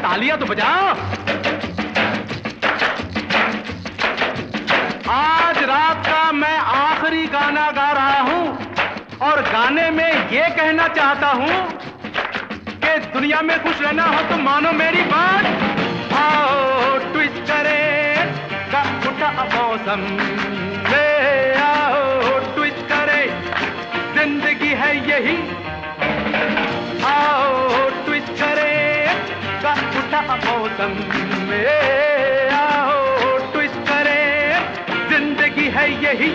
तालियाँ तो बजाओ आज रात का मैं आखिरी गाना गा रहा हूँ और गाने में ये कहना चाहता हूँ कि दुनिया में खुश रहना हो तो मानो मेरी बात। आओ ट्विस्ट करे, का उठा मौसम आओ ट्विस्ट करे, ज़िंदगी है यही। यही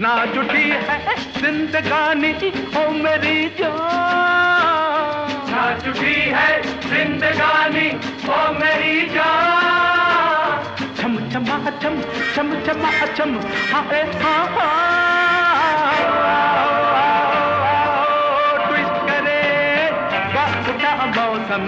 ना जुटी है जिंदगानी ओ मेरी जान ना जुटी है जिंदगानी ओ मेरी जान छम छमा छम छम छमा छम हाय हाँ ट्विस्ट करे उठा मौसम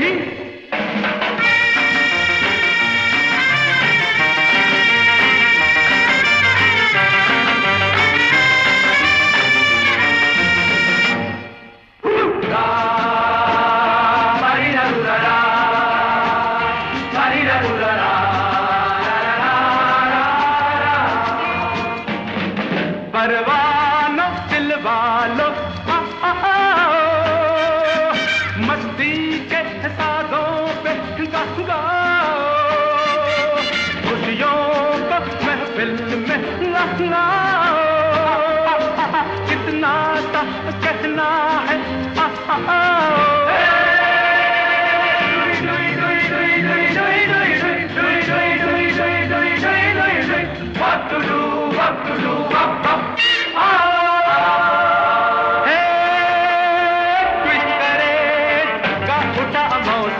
है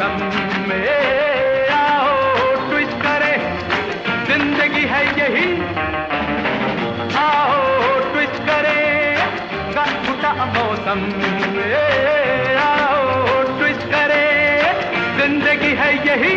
आलम में आओ, ट्विस्ट करे। ज़िंदगी है यही। आओ, ट्विस्ट करे। गुटा मौसम आओ, ट्विस्ट करे। ज़िंदगी है यही।